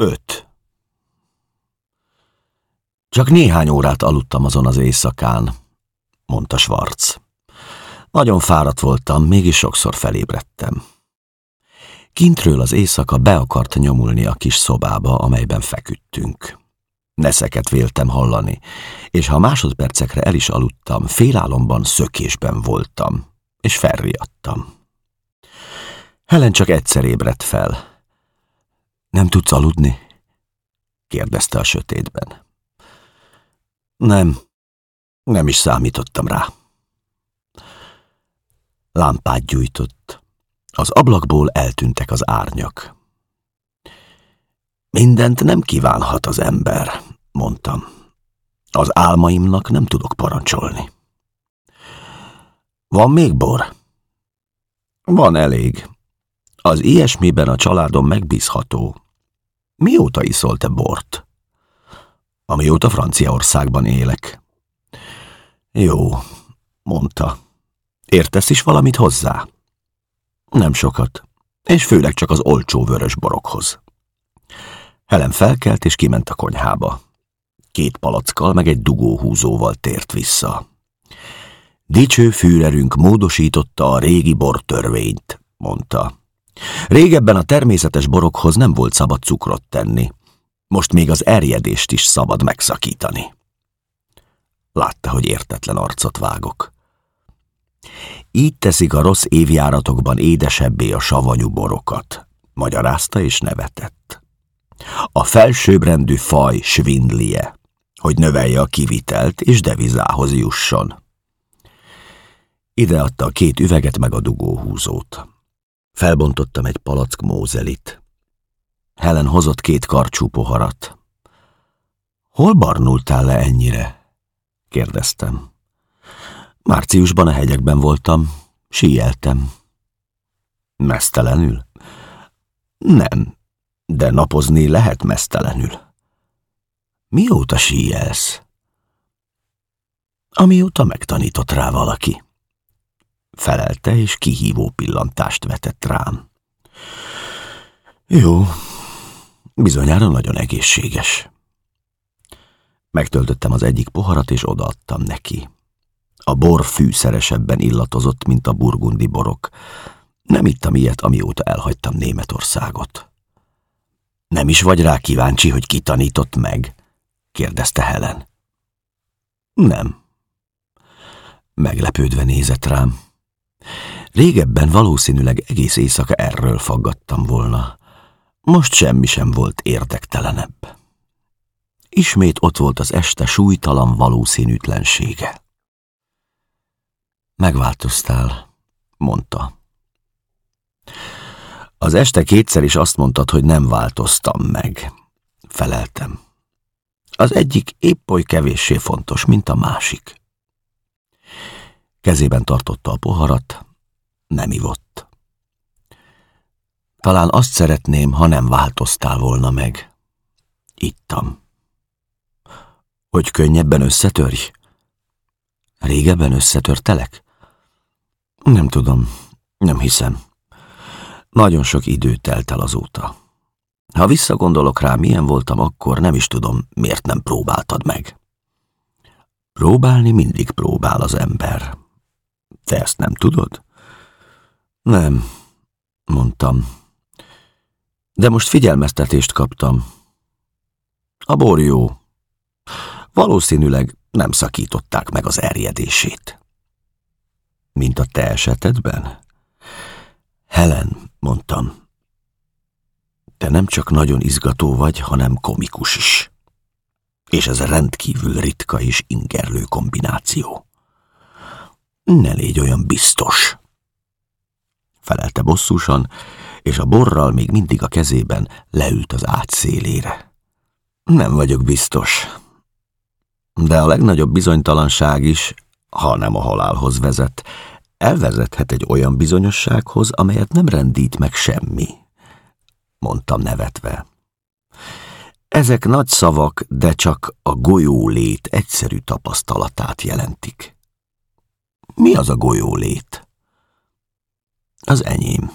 Öt. Csak néhány órát aludtam azon az éjszakán, mondta Schwarz. Nagyon fáradt voltam, mégis sokszor felébredtem. Kintről az éjszaka be akart nyomulni a kis szobába, amelyben feküdtünk. Neszeket véltem hallani, és ha másodpercekre el is aludtam, félálomban szökésben voltam, és felriadtam. Helen csak egyszer ébredt fel. Nem tudsz aludni? kérdezte a sötétben. Nem, nem is számítottam rá. Lámpát gyújtott. Az ablakból eltűntek az árnyak. Mindent nem kívánhat az ember, mondtam. Az álmaimnak nem tudok parancsolni. Van még bor? Van elég. Az ilyesmiben a családom megbízható. Mióta iszol te bort? Amióta Franciaországban élek. Jó, mondta. Értesz is valamit hozzá? Nem sokat, és főleg csak az olcsó vörös borokhoz. Helen felkelt és kiment a konyhába. Két palackkal meg egy dugóhúzóval tért vissza. Dicső fűrerünk módosította a régi bortörvényt, mondta. Régebben a természetes borokhoz nem volt szabad cukrot tenni. Most még az erjedést is szabad megszakítani. Látta, hogy értetlen arcot vágok. Így teszik a rossz évjáratokban édesebbé a savanyú borokat, magyarázta és nevetett. A felsőbbrendű faj svindlie, hogy növelje a kivitelt és devizához jusson. Ide adta a két üveget meg a dugóhúzót. Felbontottam egy palack mózelit. Helen hozott két karcsú poharat. Hol barnultál le ennyire? kérdeztem. Márciusban a hegyekben voltam, síjeltem. Mesztelenül? Nem, de napozni lehet mesztelenül. Mióta síjelsz? Amióta megtanított rá valaki. Felelte, és kihívó pillantást vetett rám. Jó, bizonyára nagyon egészséges. Megtöltöttem az egyik poharat, és odaadtam neki. A bor fűszeresebben illatozott, mint a burgundi borok. Nem ittam ilyet, amióta elhagytam Németországot. Nem is vagy rá kíváncsi, hogy kitanított meg? kérdezte Helen. Nem. Meglepődve nézett rám. Régebben valószínűleg egész éjszaka erről faggattam volna. Most semmi sem volt érdektelenebb. Ismét ott volt az este súlytalan valószínűtlensége. Megváltoztál, mondta. Az este kétszer is azt mondtad, hogy nem változtam meg. Feleltem. Az egyik épp oly kevéssé fontos, mint a másik. Kezében tartotta a poharat, nem ivott. Talán azt szeretném, ha nem változtál volna meg. Ittam. Hogy könnyebben összetörj? Régebben összetörtelek? Nem tudom, nem hiszem. Nagyon sok idő telt el azóta. Ha visszagondolok rá, milyen voltam akkor, nem is tudom, miért nem próbáltad meg. Próbálni mindig próbál az ember. Te ezt nem tudod? Nem, mondtam. De most figyelmeztetést kaptam. A bor jó. Valószínűleg nem szakították meg az erjedését. Mint a te esetedben? Helen, mondtam. Te nem csak nagyon izgató vagy, hanem komikus is. És ez rendkívül ritka és ingerlő kombináció. Ne légy olyan biztos. Felelte bosszúsan, és a borral még mindig a kezében leült az ágy szélére. Nem vagyok biztos. De a legnagyobb bizonytalanság is, ha nem a halálhoz vezet, elvezethet egy olyan bizonyossághoz, amelyet nem rendít meg semmi, mondtam nevetve. Ezek nagy szavak, de csak a golyó lét egyszerű tapasztalatát jelentik. Mi az a golyó lét? Az enyém.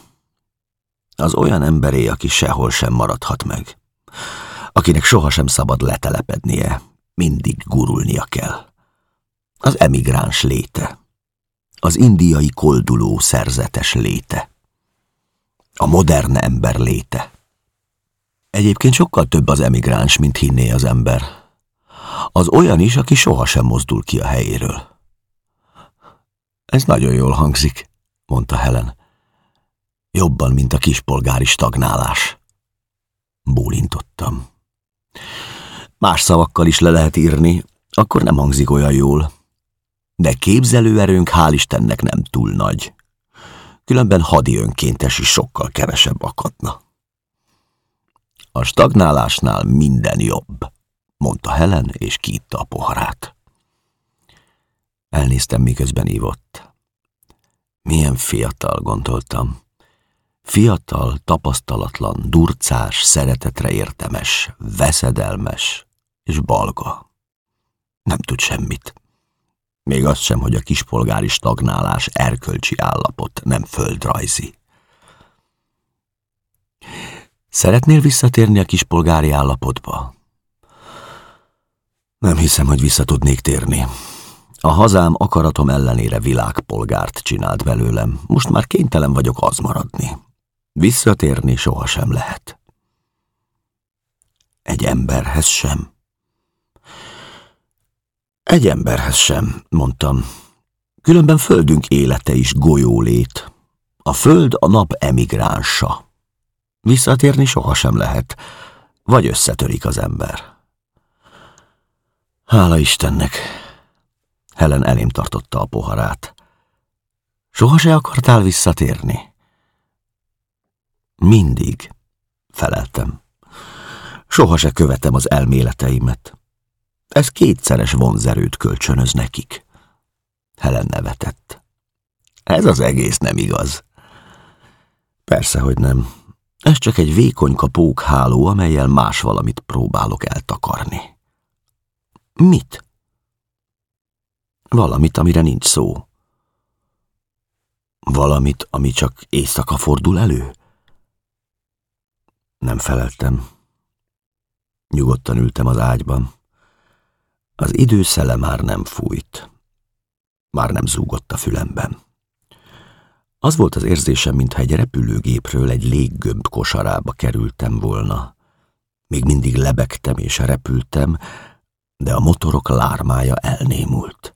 Az olyan emberé, aki sehol sem maradhat meg. akinek sohasem szabad letelepednie, mindig gurulnia kell. Az emigráns léte, az indiai kolduló szerzetes léte, a modern ember léte. Egyébként sokkal több az emigráns, mint hinné az ember. Az olyan is, aki sohasem mozdul ki a helyéről. Ez nagyon jól hangzik, mondta Helen. Jobban, mint a kispolgári stagnálás. Bólintottam. Más szavakkal is le lehet írni, akkor nem hangzik olyan jól. De képzelőerőnk hál' Istennek nem túl nagy. Különben hadi önkéntes is sokkal kevesebb akadna. A stagnálásnál minden jobb, mondta Helen, és kiitta a poharát. Elnéztem, miközben ívott. Milyen fiatal, gondoltam. Fiatal, tapasztalatlan, durcás, szeretetre értemes, veszedelmes és balga. Nem tud semmit. Még azt sem, hogy a kispolgári stagnálás erkölcsi állapot, nem földrajzi. Szeretnél visszatérni a kispolgári állapotba? Nem hiszem, hogy vissza tudnék térni. A hazám akaratom ellenére világpolgárt csinált belőlem. Most már kénytelen vagyok az maradni. Visszatérni sohasem lehet. Egy emberhez sem. Egy emberhez sem, mondtam. Különben földünk élete is golyólét. A föld a nap emigránsa. Visszatérni sohasem lehet, vagy összetörik az ember. Hála Istennek! Helen elém tartotta a poharát. Soha se akartál visszatérni? Mindig, feleltem. Soha se követem az elméleteimet. Ez kétszeres vonzerőt kölcsönöz nekik. Helen nevetett. Ez az egész nem igaz. Persze, hogy nem. Ez csak egy vékonyka pókháló, amelyel más valamit próbálok eltakarni. Mit? Valamit, amire nincs szó. Valamit, ami csak éjszaka fordul elő? Nem feleltem. Nyugodtan ültem az ágyban. Az időszele már nem fújt. Már nem zúgott a fülemben. Az volt az érzésem, mintha egy repülőgépről egy léggömb kosarába kerültem volna. Még mindig lebegtem és repültem, de a motorok lármája elnémult.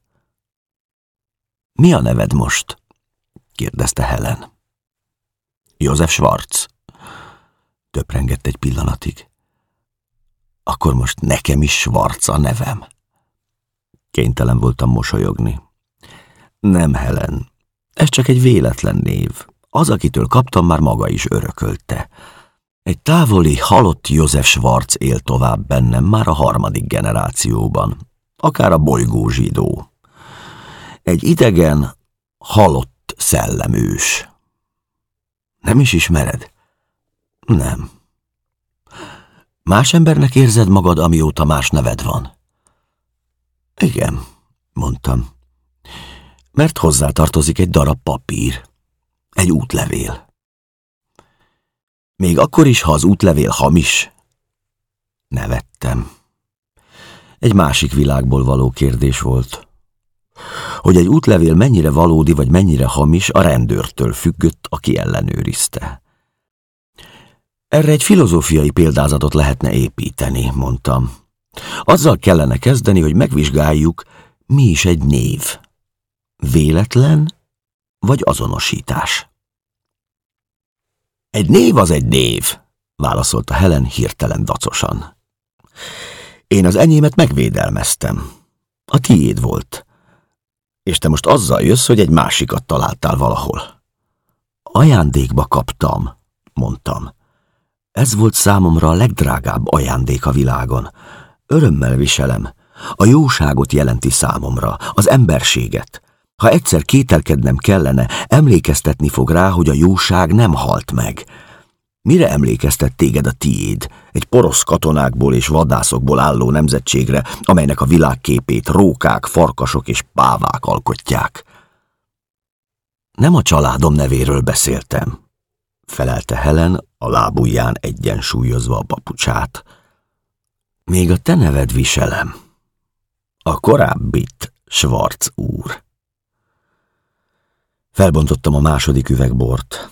Mi a neved most? kérdezte Helen. József Schwarz. Töprengett egy pillanatig. Akkor most nekem is Schwarz a nevem. Kénytelen voltam mosolyogni. Nem, Helen, ez csak egy véletlen név. Az, akitől kaptam, már maga is örökölte. Egy távoli, halott József Schwarz él tovább bennem már a harmadik generációban. Akár a bolygó zsidó. Egy idegen, halott szellemős. Nem is ismered? Nem. Más embernek érzed magad, amióta más neved van? Igen, mondtam. Mert hozzá tartozik egy darab papír. Egy útlevél. Még akkor is, ha az útlevél hamis? Nevettem. Egy másik világból való kérdés volt. Hogy egy útlevél mennyire valódi vagy mennyire hamis, a rendőrtől függött, aki ellenőrizte. Erre egy filozófiai példázatot lehetne építeni, mondtam. Azzal kellene kezdeni, hogy megvizsgáljuk, mi is egy név. Véletlen vagy azonosítás? Egy név az egy név, válaszolta Helen hirtelen dacosan. Én az enyémet megvédelmeztem. A tiéd volt és te most azzal jössz, hogy egy másikat találtál valahol. Ajándékba kaptam, mondtam. Ez volt számomra a legdrágább ajándék a világon. Örömmel viselem. A jóságot jelenti számomra, az emberséget. Ha egyszer kételkednem kellene, emlékeztetni fog rá, hogy a jóság nem halt meg, Mire emlékeztet téged a tiéd? Egy porosz katonákból és vadászokból álló nemzetségre, amelynek a világképét rókák, farkasok és pávák alkotják. Nem a családom nevéről beszéltem. Felelte Helen, a lábujján egyensúlyozva a papucsát. Még a te neved viselem. A korábbit, Schwarz úr. Felbontottam a második üvegbort.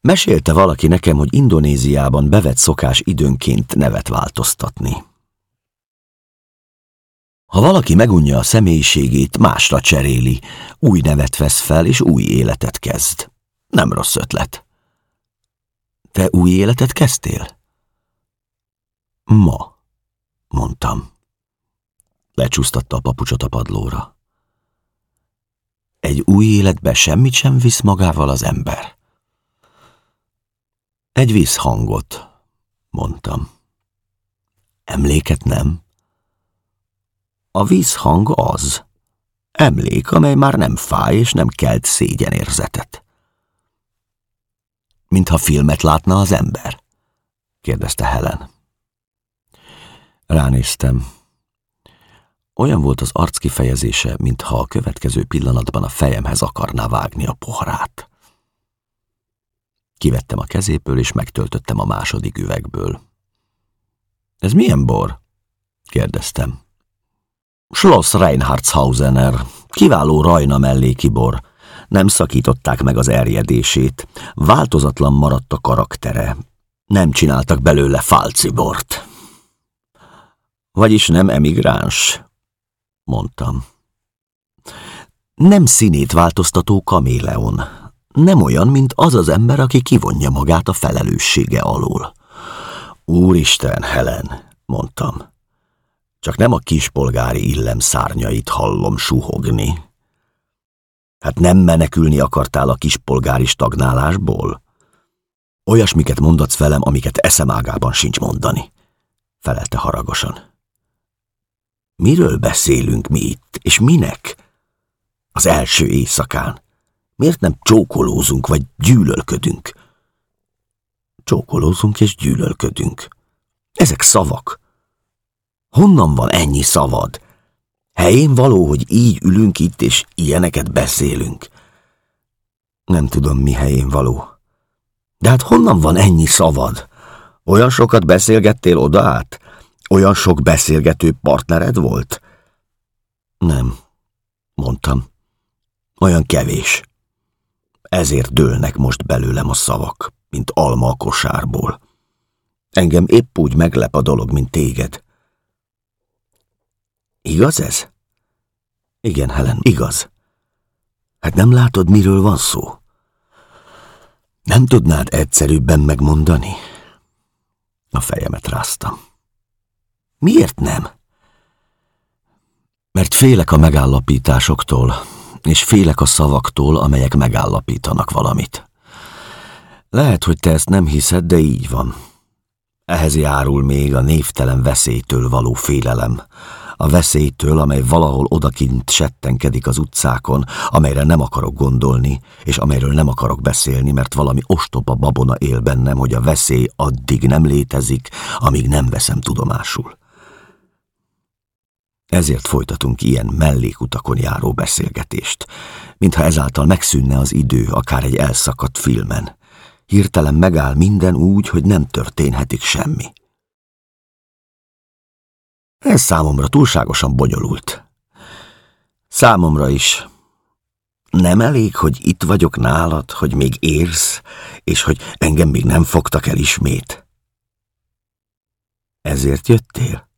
Mesélte valaki nekem, hogy Indonéziában bevett szokás időnként nevet változtatni. Ha valaki megunja a személyiségét, másra cseréli, új nevet vesz fel, és új életet kezd. Nem rossz ötlet. Te új életet kezdtél? Ma, mondtam. Lecsúsztatta a papucsot a padlóra. Egy új életbe semmit sem visz magával az ember. Egy vízhangot, mondtam. Emléket nem? A vízhang az. Emlék, amely már nem fáj és nem kelt szégyenérzetet. Mintha filmet látna az ember? kérdezte Helen. Ránéztem. Olyan volt az arc kifejezése, mintha a következő pillanatban a fejemhez akarná vágni a poharát. Kivettem a kezéből, és megtöltöttem a második üvegből. Ez milyen bor? kérdeztem. Schloss Reinhardshausener, kiváló rajna melléki bor. Nem szakították meg az erjedését, változatlan maradt a karaktere. Nem csináltak belőle falcibort. Vagyis nem emigráns, mondtam. Nem színét változtató kaméleon. Nem olyan, mint az az ember, aki kivonja magát a felelőssége alól. Úristen, Helen, mondtam. Csak nem a kispolgári illem szárnyait hallom suhogni. Hát nem menekülni akartál a kispolgári stagnálásból? Olyasmiket mondatsz velem, amiket eszemágában sincs mondani, felelte haragosan. Miről beszélünk mi itt, és minek? Az első éjszakán. Miért nem csókolózunk, vagy gyűlölködünk? Csókolózunk és gyűlölködünk. Ezek szavak. Honnan van ennyi szavad? Helyén való, hogy így ülünk itt, és ilyeneket beszélünk. Nem tudom, mi helyén való. De hát honnan van ennyi szavad? Olyan sokat beszélgettél oda át? Olyan sok beszélgető partnered volt? Nem, mondtam. Olyan kevés. Ezért dőlnek most belőlem a szavak, mint alma a kosárból. Engem épp úgy meglep a dolog, mint téged. Igaz ez? Igen, Helen, igaz. Hát nem látod, miről van szó? Nem tudnád egyszerűbben megmondani? A fejemet ráztam. Miért nem? Mert félek a megállapításoktól, és félek a szavaktól, amelyek megállapítanak valamit. Lehet, hogy te ezt nem hiszed, de így van. Ehhez járul még a névtelen veszélytől való félelem, a veszélytől, amely valahol odakint settenkedik az utcákon, amelyre nem akarok gondolni, és amelyről nem akarok beszélni, mert valami ostoba babona él bennem, hogy a veszély addig nem létezik, amíg nem veszem tudomásul. Ezért folytatunk ilyen mellékutakon járó beszélgetést, mintha ezáltal megszűnne az idő, akár egy elszakadt filmen. Hirtelen megáll minden úgy, hogy nem történhetik semmi. Ez számomra túlságosan bonyolult. Számomra is. Nem elég, hogy itt vagyok nálad, hogy még érsz, és hogy engem még nem fogtak el ismét. Ezért jöttél?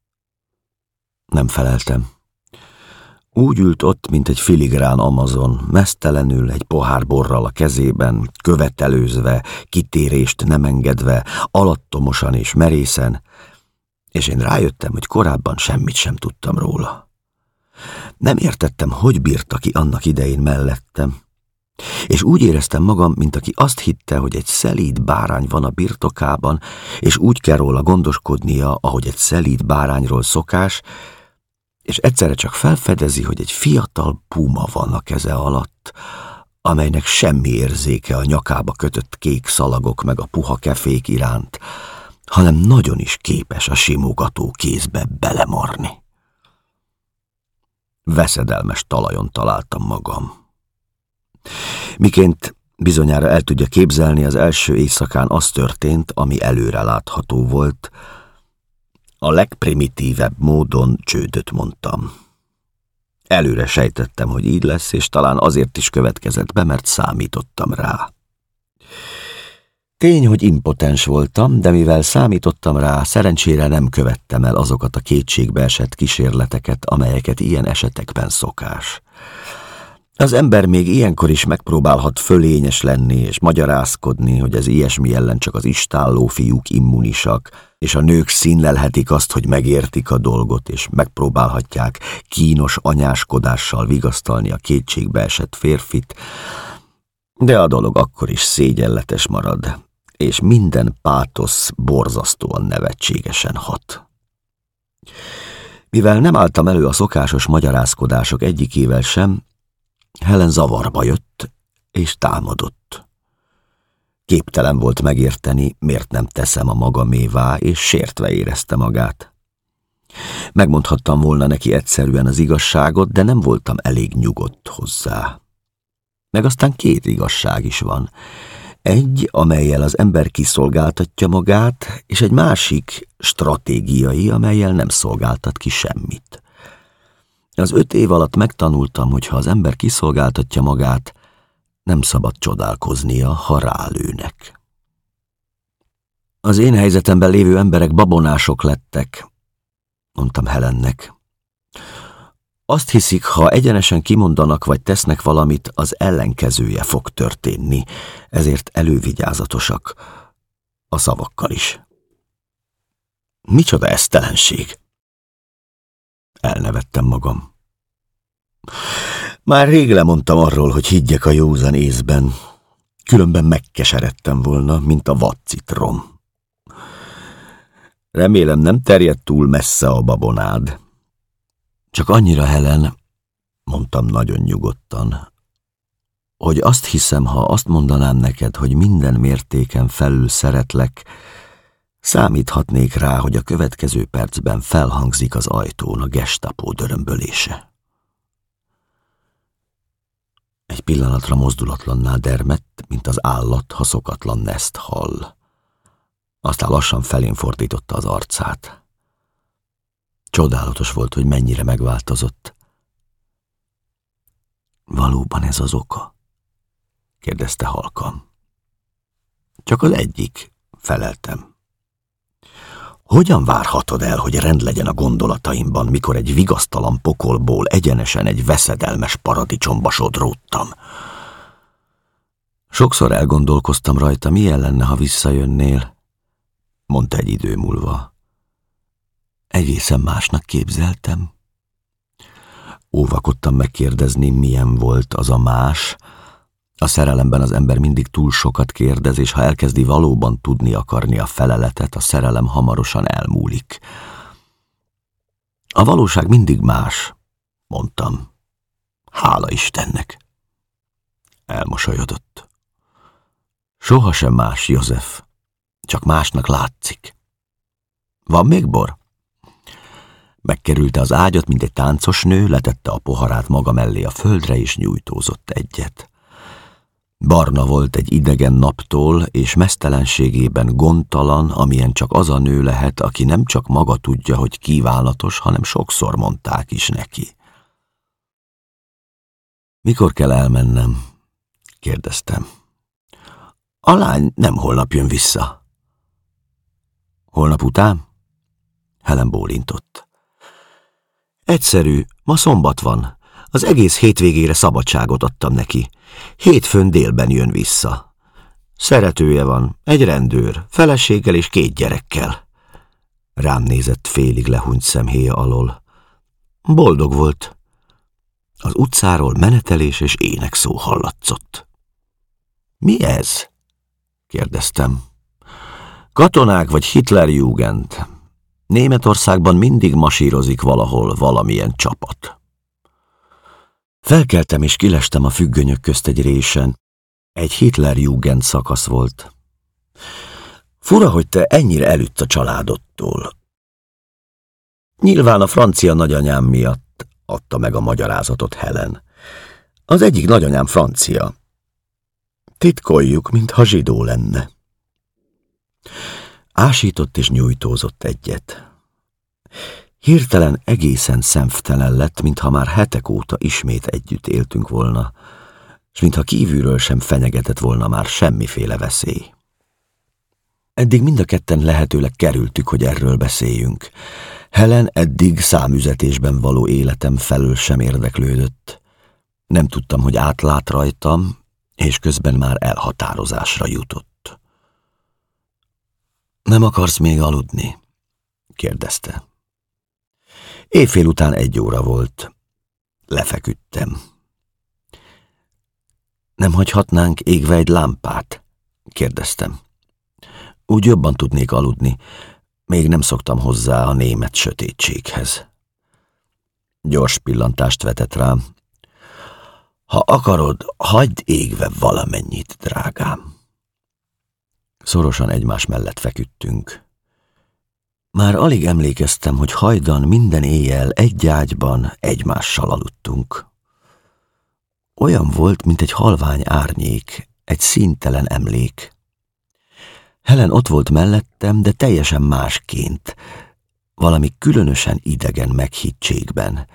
Nem feleltem. Úgy ült ott, mint egy filigrán Amazon, mesztelenül, egy pohár borral a kezében, követelőzve, kitérést nem engedve, alattomosan és merészen, és én rájöttem, hogy korábban semmit sem tudtam róla. Nem értettem, hogy bírta ki annak idején mellettem, és úgy éreztem magam, mint aki azt hitte, hogy egy szelíd bárány van a birtokában, és úgy kell róla gondoskodnia, ahogy egy szelíd bárányról szokás, és egyszerre csak felfedezi, hogy egy fiatal puma van a keze alatt, amelynek semmi érzéke a nyakába kötött kék szalagok meg a puha kefék iránt, hanem nagyon is képes a simogató kézbe belemarni. Veszedelmes talajon találtam magam. Miként Bizonyára el tudja képzelni, az első éjszakán az történt, ami előre látható volt. A legprimitívebb módon csődöt mondtam. Előre sejtettem, hogy így lesz, és talán azért is következett be, mert számítottam rá. Tény, hogy impotens voltam, de mivel számítottam rá, szerencsére nem követtem el azokat a kétségbe esett kísérleteket, amelyeket ilyen esetekben szokás. Az ember még ilyenkor is megpróbálhat fölényes lenni és magyarázkodni, hogy az ilyesmi ellen csak az istálló fiúk immunisak, és a nők színlelhetik azt, hogy megértik a dolgot, és megpróbálhatják kínos anyáskodással vigasztalni a kétségbe esett férfit, de a dolog akkor is szégyenletes marad, és minden pátosz borzasztóan nevetségesen hat. Mivel nem álltam elő a szokásos magyarázkodások egyikével sem, Helen zavarba jött, és támadott. Képtelen volt megérteni, miért nem teszem a magamévá, és sértve érezte magát. Megmondhattam volna neki egyszerűen az igazságot, de nem voltam elég nyugodt hozzá. Meg aztán két igazság is van. Egy, amelyel az ember kiszolgáltatja magát, és egy másik, stratégiai, amelyel nem szolgáltat ki semmit. Az öt év alatt megtanultam, hogy ha az ember kiszolgáltatja magát, nem szabad csodálkoznia, ha rálőnek. Az én helyzetemben lévő emberek babonások lettek, mondtam Helennek. Azt hiszik, ha egyenesen kimondanak vagy tesznek valamit, az ellenkezője fog történni, ezért elővigyázatosak a szavakkal is. Micsoda esztelenség! Elnevettem magam. Már rég lemondtam arról, hogy higgyek a józan észben, különben megkeseredtem volna, mint a vadcitrom. Remélem nem terjed túl messze a babonád. Csak annyira, Helen, mondtam nagyon nyugodtan, hogy azt hiszem, ha azt mondanám neked, hogy minden mértéken felül szeretlek, számíthatnék rá, hogy a következő percben felhangzik az ajtón a gestapó dörömbölése. Egy pillanatra mozdulatlanná dermett, mint az állat, ha szokatlan neszt hall. Aztán lassan felén fordította az arcát. Csodálatos volt, hogy mennyire megváltozott. Valóban ez az oka? kérdezte halkan. Csak az egyik, feleltem. Hogyan várhatod el, hogy rend legyen a gondolataimban, mikor egy vigasztalan pokolból egyenesen egy veszedelmes paradicsomba sodródtam? Sokszor elgondolkoztam rajta, milyen lenne, ha visszajönnél, mondta egy idő múlva. Egészen másnak képzeltem. Óvakodtam megkérdezni, milyen volt az a más, a szerelemben az ember mindig túl sokat kérdez, és ha elkezdi valóban tudni akarni a feleletet, a szerelem hamarosan elmúlik. A valóság mindig más, mondtam. Hála Istennek. Elmosolyodott. Sohasem más, József. Csak másnak látszik. Van még bor? Megkerülte az ágyat, mint egy táncos nő, letette a poharát maga mellé a földre, és nyújtózott egyet. Barna volt egy idegen naptól, és mesztelenségében gondtalan, amilyen csak az a nő lehet, aki nem csak maga tudja, hogy kívánatos, hanem sokszor mondták is neki. Mikor kell elmennem? kérdeztem. A lány nem holnap jön vissza. Holnap után? Helen bólintott. Egyszerű, ma szombat van. Az egész hétvégére szabadságot adtam neki. Hétfőn délben jön vissza. Szeretője van, egy rendőr, feleséggel és két gyerekkel. Rám nézett félig lehúnyt szemhéja alól. Boldog volt. Az utcáról menetelés és ének szó hallatszott. Mi ez? kérdeztem. Katonák vagy Hitlerjugend. Németországban mindig masírozik valahol valamilyen csapat. Felkeltem és kilestem a függönyök közt egy résen. Egy Hitlerjugend szakasz volt. Fura, hogy te ennyire elütsz a családodtól. Nyilván a francia nagyanyám miatt adta meg a magyarázatot Helen. Az egyik nagyanyám francia. Titkoljuk, mintha zsidó lenne. Ásított és nyújtózott egyet. Hirtelen egészen szemtelen lett, mintha már hetek óta ismét együtt éltünk volna, és mintha kívülről sem fenyegetett volna már semmiféle veszély. Eddig mind a ketten lehetőleg kerültük, hogy erről beszéljünk. Helen eddig számüzetésben való életem felől sem érdeklődött. Nem tudtam, hogy átlát rajtam, és közben már elhatározásra jutott. Nem akarsz még aludni? kérdezte. Éjfél után egy óra volt. Lefeküdtem. Nem hagyhatnánk égve egy lámpát? kérdeztem. Úgy jobban tudnék aludni. Még nem szoktam hozzá a német sötétséghez. Gyors pillantást vetett rám. Ha akarod, hagyd égve valamennyit, drágám. Szorosan egymás mellett feküdtünk. Már alig emlékeztem, hogy hajdan minden éjjel egy ágyban egymással aludtunk. Olyan volt, mint egy halvány árnyék, egy színtelen emlék. Helen ott volt mellettem, de teljesen másként, valami különösen idegen meghittségben.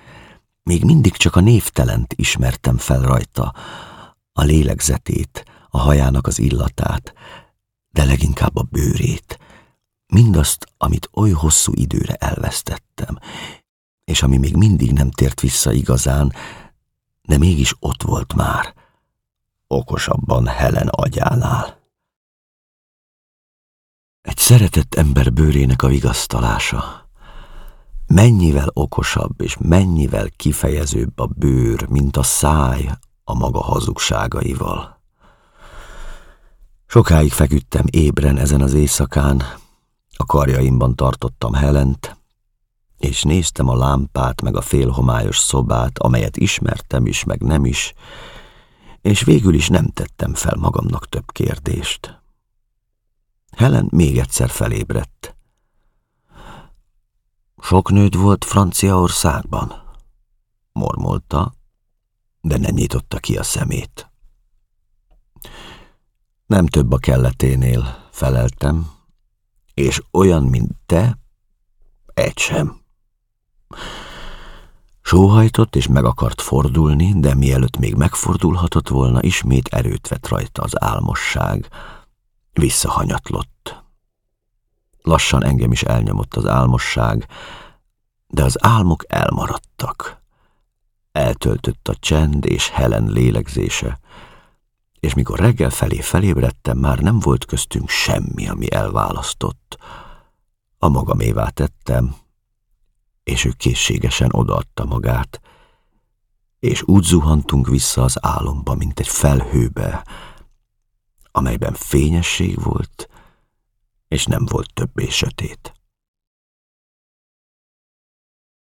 Még mindig csak a névtelent ismertem fel rajta, a lélegzetét, a hajának az illatát, de leginkább a bőrét, mindazt, amit oly hosszú időre elvesztettem, és ami még mindig nem tért vissza igazán, de mégis ott volt már, okosabban Helen agyánál. Egy szeretett ember bőrének a vigasztalása. Mennyivel okosabb és mennyivel kifejezőbb a bőr, mint a száj a maga hazugságaival. Sokáig feküdtem ébren ezen az éjszakán, a karjaimban tartottam Helent, és néztem a lámpát meg a félhomályos szobát, amelyet ismertem is, meg nem is, és végül is nem tettem fel magamnak több kérdést. Helen még egyszer felébredt. Sok nőd volt Franciaországban, mormolta, de nem nyitotta ki a szemét. Nem több a kelleténél, feleltem, és olyan, mint te, egy sem. Sóhajtott és meg akart fordulni, de mielőtt még megfordulhatott volna, ismét erőt vett rajta az álmosság, Visszahanyatlott. Lassan engem is elnyomott az álmosság, de az álmok elmaradtak. Eltöltött a csend és Helen lélegzése, és mikor reggel felé felébredtem, már nem volt köztünk semmi, ami elválasztott. A magamévá tettem, és ő készségesen odaadta magát, és úgy zuhantunk vissza az álomba, mint egy felhőbe, amelyben fényesség volt, és nem volt többé sötét.